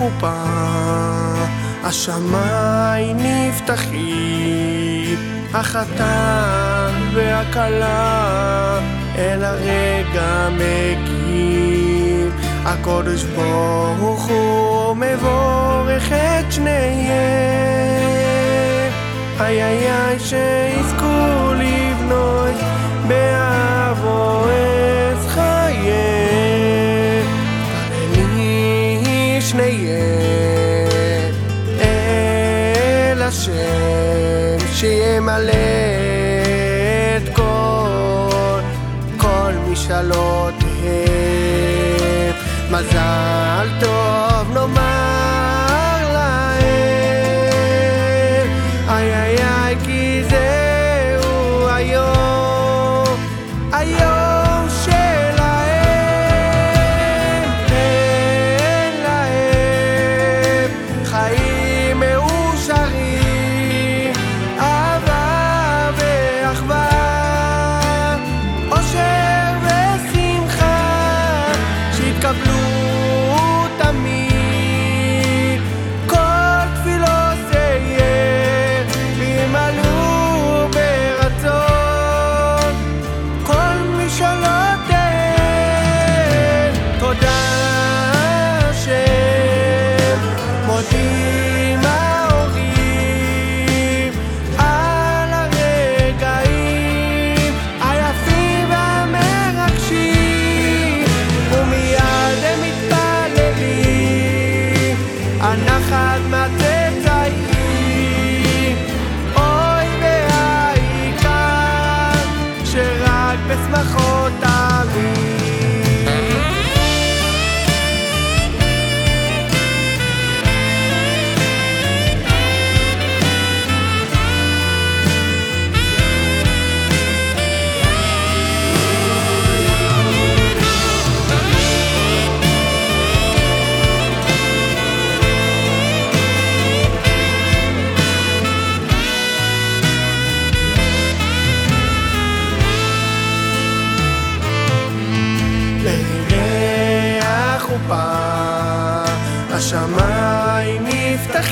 ברגעי החופה השמיים נפתחים, החתן והכלה אל הרגע מגיעים. הקודש ברוך הוא מבורך את שניהם. איי איי איי שימלא את כל כל משאלותיהם. מזל טוב נאמר בשמחות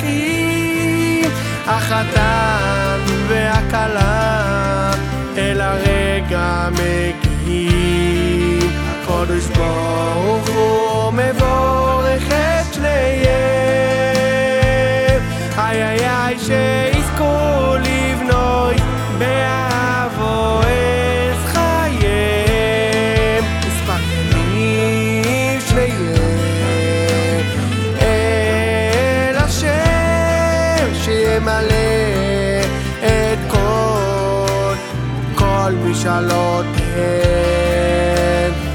נפתחים, החתן והכלה אל הרגע מגיעים. הקודש ברוך שימלא את כל כל משאלותיהם.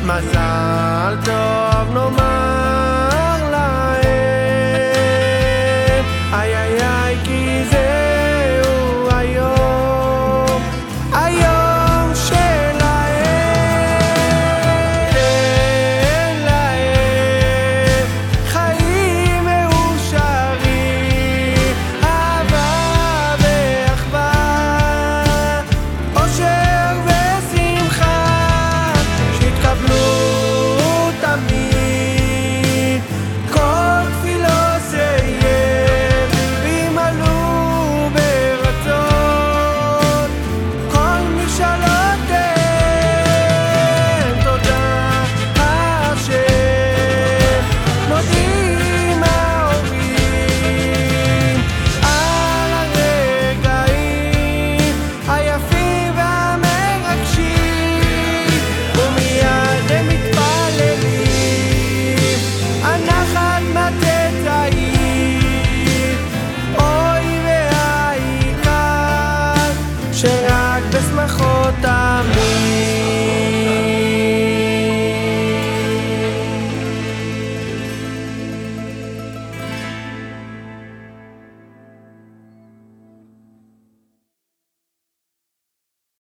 מזל טוב נאמר